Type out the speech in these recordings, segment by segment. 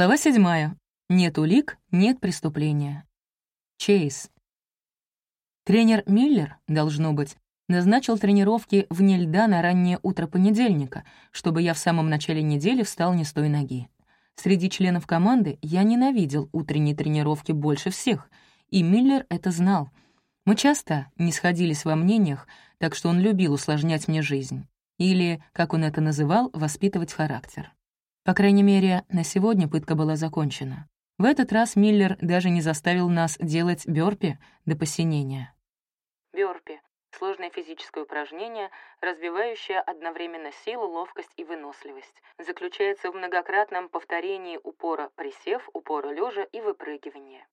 Глава седьмая. Нет улик, нет преступления. Чейз. Тренер Миллер, должно быть, назначил тренировки вне льда на раннее утро понедельника, чтобы я в самом начале недели встал не с той ноги. Среди членов команды я ненавидел утренние тренировки больше всех, и Миллер это знал. Мы часто не сходились во мнениях, так что он любил усложнять мне жизнь. Или, как он это называл, воспитывать характер. По крайней мере, на сегодня пытка была закончена. В этот раз Миллер даже не заставил нас делать бёрпи до посинения. Бёрпи — сложное физическое упражнение, развивающее одновременно силу, ловкость и выносливость. Заключается в многократном повторении упора присев, упора лежа и выпрыгивания.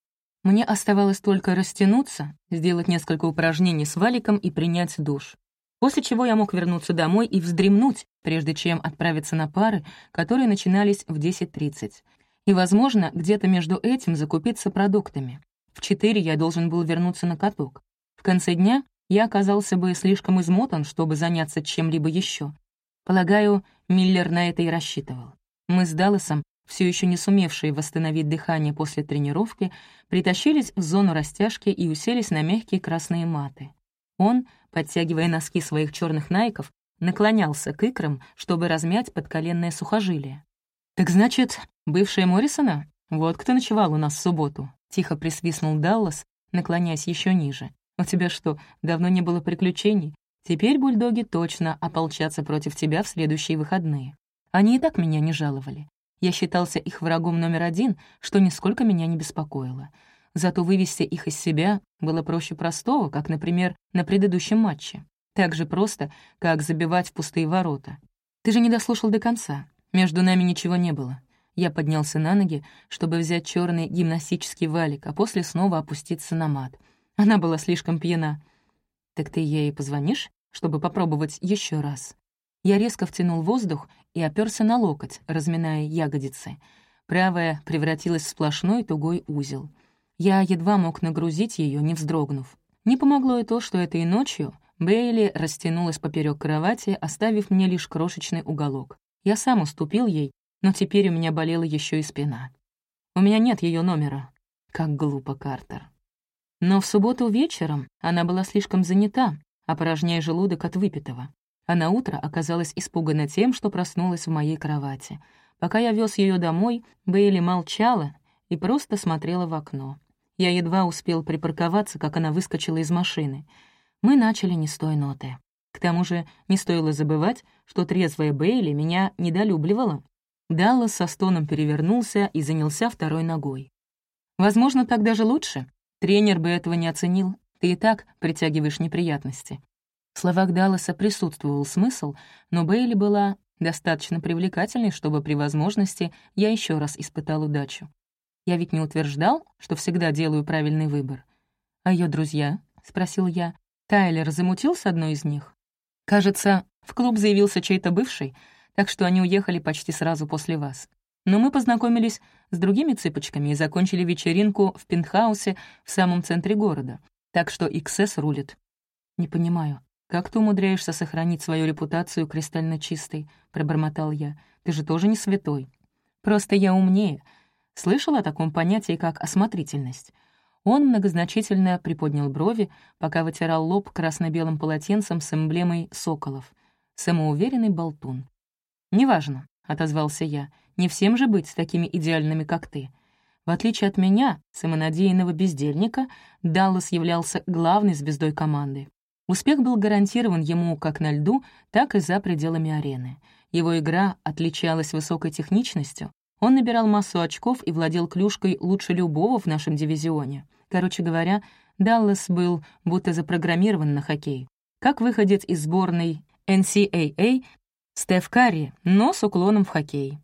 Мне оставалось только растянуться, сделать несколько упражнений с валиком и принять душ после чего я мог вернуться домой и вздремнуть, прежде чем отправиться на пары, которые начинались в 10.30. И, возможно, где-то между этим закупиться продуктами. В 4 я должен был вернуться на каток. В конце дня я оказался бы слишком измотан, чтобы заняться чем-либо еще. Полагаю, Миллер на это и рассчитывал. Мы с Далласом, все еще не сумевшие восстановить дыхание после тренировки, притащились в зону растяжки и уселись на мягкие красные маты. Он, подтягивая носки своих черных найков, наклонялся к икрам, чтобы размять подколенное сухожилие. «Так значит, бывшая Моррисона? Вот кто ночевал у нас в субботу», — тихо присвистнул Даллас, наклоняясь еще ниже. «У тебя что, давно не было приключений? Теперь бульдоги точно ополчатся против тебя в следующие выходные. Они и так меня не жаловали. Я считался их врагом номер один, что нисколько меня не беспокоило. Зато вывести их из себя было проще простого, как, например, на предыдущем матче. Так же просто, как забивать в пустые ворота. Ты же не дослушал до конца. Между нами ничего не было. Я поднялся на ноги, чтобы взять черный гимнастический валик, а после снова опуститься на мат. Она была слишком пьяна. «Так ты ей позвонишь, чтобы попробовать еще раз?» Я резко втянул воздух и оперся на локоть, разминая ягодицы. Правая превратилась в сплошной тугой узел — я едва мог нагрузить ее, не вздрогнув. Не помогло и то, что этой ночью Бейли растянулась поперек кровати, оставив мне лишь крошечный уголок. Я сам уступил ей, но теперь у меня болела еще и спина. У меня нет ее номера. Как глупо, Картер. Но в субботу вечером она была слишком занята, опорожняя желудок от выпитого. А на утро оказалась испугана тем, что проснулась в моей кровати. Пока я вез ее домой, Бейли молчала и просто смотрела в окно. Я едва успел припарковаться, как она выскочила из машины. Мы начали не с той ноты. К тому же не стоило забывать, что трезвая Бейли меня недолюбливала. Даллас со стоном перевернулся и занялся второй ногой. Возможно, так даже лучше. Тренер бы этого не оценил. Ты и так притягиваешь неприятности. В словах Далласа присутствовал смысл, но Бейли была достаточно привлекательной, чтобы при возможности я еще раз испытал удачу. Я ведь не утверждал, что всегда делаю правильный выбор. «А ее друзья?» — спросил я. Тайлер замутил с одной из них? Кажется, в клуб заявился чей-то бывший, так что они уехали почти сразу после вас. Но мы познакомились с другими цыпочками и закончили вечеринку в пентхаусе в самом центре города. Так что XS рулит. «Не понимаю, как ты умудряешься сохранить свою репутацию кристально чистой?» — пробормотал я. «Ты же тоже не святой. Просто я умнее, Слышал о таком понятии, как осмотрительность? Он многозначительно приподнял брови, пока вытирал лоб красно-белым полотенцем с эмблемой соколов. Самоуверенный болтун. «Неважно», — отозвался я, — «не всем же быть такими идеальными, как ты». В отличие от меня, самонадеянного бездельника, Даллас являлся главной звездой команды. Успех был гарантирован ему как на льду, так и за пределами арены. Его игра отличалась высокой техничностью, он набирал массу очков и владел клюшкой лучше любого в нашем дивизионе. Короче говоря, Даллас был будто запрограммирован на хоккей. Как выходец из сборной NCAA Стеф Карри, но с уклоном в хоккей.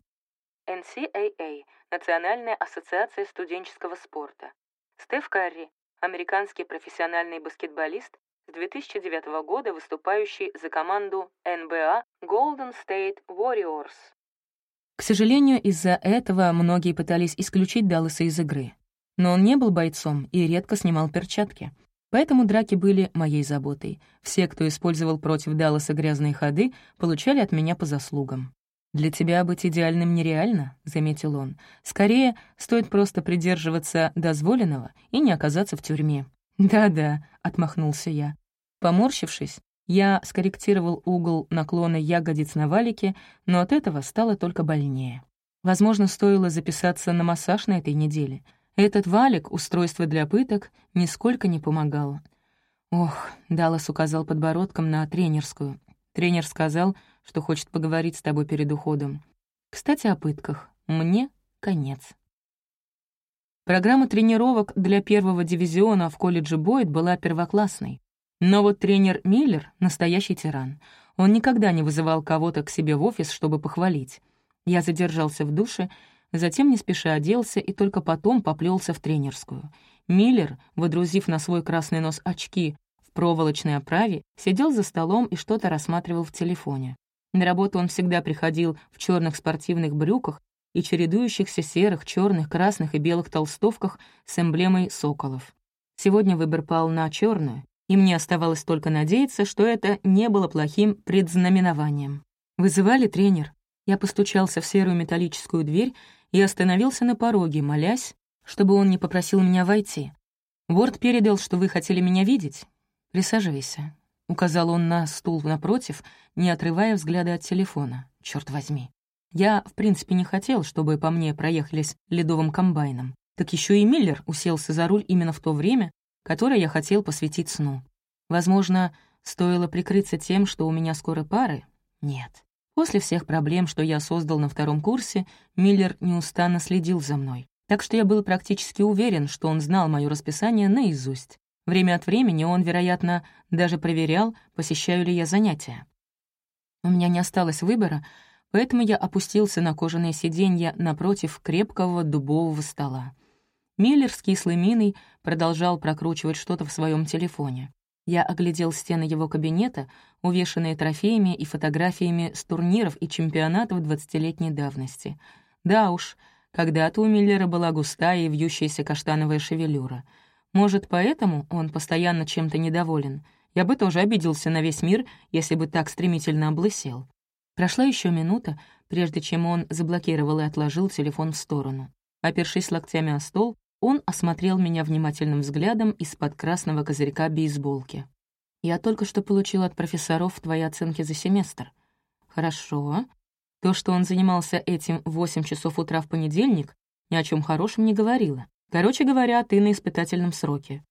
NCAA — Национальная ассоциация студенческого спорта. Стеф Карри — американский профессиональный баскетболист, с 2009 года выступающий за команду NBA Golden State Warriors. К сожалению, из-за этого многие пытались исключить Далласа из игры. Но он не был бойцом и редко снимал перчатки. Поэтому драки были моей заботой. Все, кто использовал против Далласа грязные ходы, получали от меня по заслугам. «Для тебя быть идеальным нереально», — заметил он. «Скорее, стоит просто придерживаться дозволенного и не оказаться в тюрьме». «Да-да», — отмахнулся я. Поморщившись, я скорректировал угол наклона ягодиц на валике, но от этого стало только больнее. Возможно, стоило записаться на массаж на этой неделе. Этот валик, устройство для пыток, нисколько не помогало. «Ох», — Даллас указал подбородком на тренерскую. Тренер сказал, что хочет поговорить с тобой перед уходом. Кстати, о пытках. Мне конец. Программа тренировок для первого дивизиона в колледже Бойд была первоклассной. Но вот тренер Миллер — настоящий тиран. Он никогда не вызывал кого-то к себе в офис, чтобы похвалить. Я задержался в душе, затем не спеша оделся и только потом поплелся в тренерскую. Миллер, водрузив на свой красный нос очки в проволочной оправе, сидел за столом и что-то рассматривал в телефоне. На работу он всегда приходил в черных спортивных брюках и чередующихся серых, черных, красных и белых толстовках с эмблемой соколов. Сегодня выбор пал на черную, и мне оставалось только надеяться, что это не было плохим предзнаменованием. «Вызывали тренер?» Я постучался в серую металлическую дверь и остановился на пороге, молясь, чтобы он не попросил меня войти. «Ворд передал, что вы хотели меня видеть. Присаживайся», — указал он на стул напротив, не отрывая взгляда от телефона. Черт возьми. Я, в принципе, не хотел, чтобы по мне проехались ледовым комбайном. Так еще и Миллер уселся за руль именно в то время, которое я хотел посвятить сну. Возможно, стоило прикрыться тем, что у меня скоро пары? Нет. После всех проблем, что я создал на втором курсе, Миллер неустанно следил за мной. Так что я был практически уверен, что он знал мое расписание наизусть. Время от времени он, вероятно, даже проверял, посещаю ли я занятия. У меня не осталось выбора, поэтому я опустился на кожаное сиденье напротив крепкого дубового стола. Миллер с кислой миной продолжал прокручивать что-то в своем телефоне. Я оглядел стены его кабинета, увешанные трофеями и фотографиями с турниров и чемпионатов двадцатилетней давности. Да уж, когда-то у Миллера была густая и вьющаяся каштановая шевелюра. Может, поэтому он постоянно чем-то недоволен. Я бы тоже обиделся на весь мир, если бы так стремительно облысел. Прошла еще минута, прежде чем он заблокировал и отложил телефон в сторону. Опершись локтями о стол, он осмотрел меня внимательным взглядом из-под красного козырька бейсболки. «Я только что получил от профессоров твои оценки за семестр». «Хорошо. То, что он занимался этим в 8 часов утра в понедельник, ни о чем хорошем не говорило. Короче говоря, ты на испытательном сроке».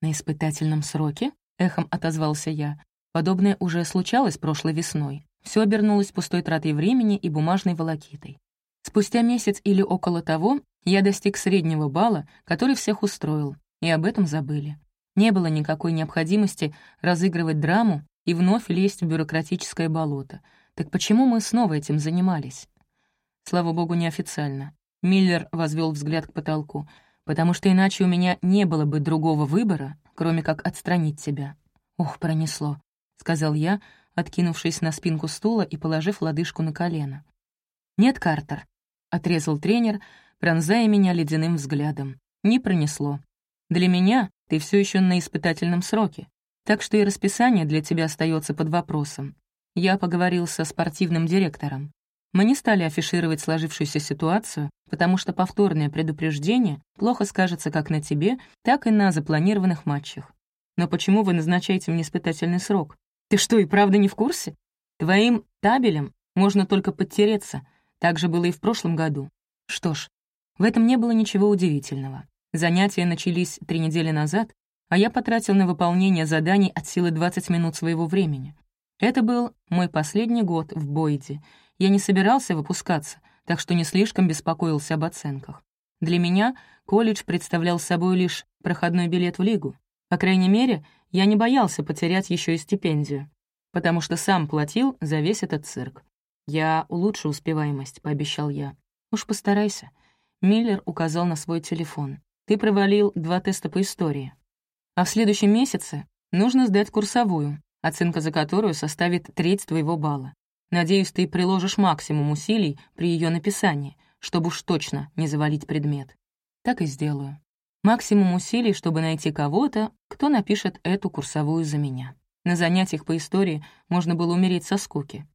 «На испытательном сроке?» — эхом отозвался я. Подобное уже случалось прошлой весной. Все обернулось пустой тратой времени и бумажной волокитой. Спустя месяц или около того я достиг среднего балла, который всех устроил, и об этом забыли. Не было никакой необходимости разыгрывать драму и вновь лезть в бюрократическое болото. Так почему мы снова этим занимались? Слава богу, неофициально. Миллер возвел взгляд к потолку. «Потому что иначе у меня не было бы другого выбора, кроме как отстранить тебя». «Ох, пронесло», — сказал я, откинувшись на спинку стула и положив лодыжку на колено. «Нет, Картер», — отрезал тренер, пронзая меня ледяным взглядом. Не пронесло. Для меня ты все еще на испытательном сроке, так что и расписание для тебя остается под вопросом. Я поговорил со спортивным директором. Мы не стали афишировать сложившуюся ситуацию, потому что повторное предупреждение плохо скажется как на тебе, так и на запланированных матчах. Но почему вы назначаете мне испытательный срок? Ты что, и правда не в курсе? Твоим табелем можно только подтереться. Так же было и в прошлом году. Что ж, в этом не было ничего удивительного. Занятия начались три недели назад, а я потратил на выполнение заданий от силы 20 минут своего времени. Это был мой последний год в Бойде. Я не собирался выпускаться, так что не слишком беспокоился об оценках. Для меня колледж представлял собой лишь проходной билет в лигу. По крайней мере, я не боялся потерять еще и стипендию, потому что сам платил за весь этот цирк. «Я улучшу успеваемость», — пообещал я. «Уж постарайся. Миллер указал на свой телефон. «Ты провалил два теста по истории. А в следующем месяце нужно сдать курсовую, оценка за которую составит треть твоего балла. Надеюсь, ты приложишь максимум усилий при ее написании, чтобы уж точно не завалить предмет. Так и сделаю. Максимум усилий, чтобы найти кого-то, кто напишет эту курсовую за меня. На занятиях по истории можно было умереть со скуки.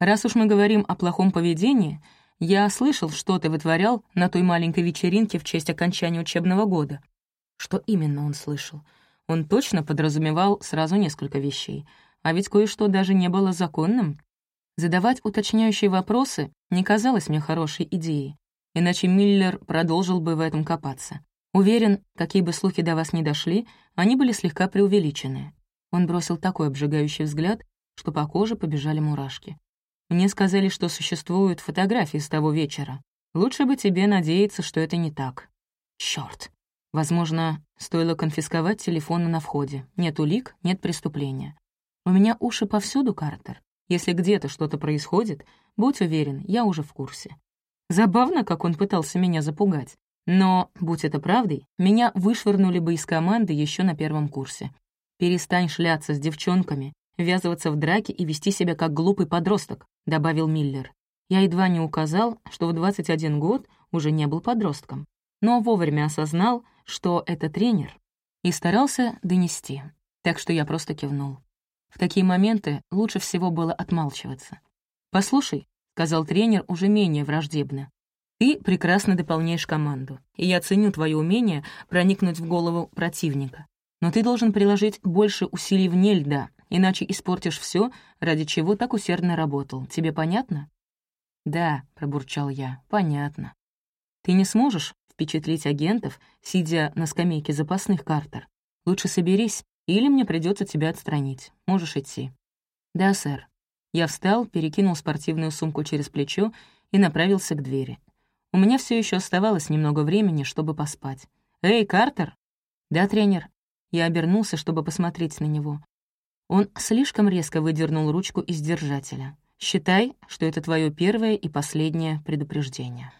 Раз уж мы говорим о плохом поведении, я слышал, что ты вытворял на той маленькой вечеринке в честь окончания учебного года. Что именно он слышал? Он точно подразумевал сразу несколько вещей, а ведь кое-что даже не было законным. Задавать уточняющие вопросы не казалось мне хорошей идеей, иначе Миллер продолжил бы в этом копаться. Уверен, какие бы слухи до вас ни дошли, они были слегка преувеличены. Он бросил такой обжигающий взгляд, что по коже побежали мурашки. Мне сказали, что существуют фотографии с того вечера. Лучше бы тебе надеяться, что это не так. Чёрт. Возможно, стоило конфисковать телефоны на входе. Нет улик, нет преступления. У меня уши повсюду, Картер. Если где-то что-то происходит, будь уверен, я уже в курсе. Забавно, как он пытался меня запугать. Но, будь это правдой, меня вышвырнули бы из команды еще на первом курсе. Перестань шляться с девчонками, ввязываться в драки и вести себя как глупый подросток», — добавил Миллер. Я едва не указал, что в 21 год уже не был подростком, но вовремя осознал, что это тренер, и старался донести, так что я просто кивнул. В такие моменты лучше всего было отмалчиваться. «Послушай», — сказал тренер уже менее враждебно, «ты прекрасно дополняешь команду, и я ценю твое умение проникнуть в голову противника. Но ты должен приложить больше усилий вне льда, иначе испортишь все, ради чего так усердно работал. Тебе понятно?» «Да», — пробурчал я, — «понятно». «Ты не сможешь впечатлить агентов, сидя на скамейке запасных, Картер. Лучше соберись или мне придется тебя отстранить. Можешь идти». «Да, сэр». Я встал, перекинул спортивную сумку через плечо и направился к двери. У меня все еще оставалось немного времени, чтобы поспать. «Эй, Картер!» «Да, тренер». Я обернулся, чтобы посмотреть на него. Он слишком резко выдернул ручку из держателя. «Считай, что это твое первое и последнее предупреждение».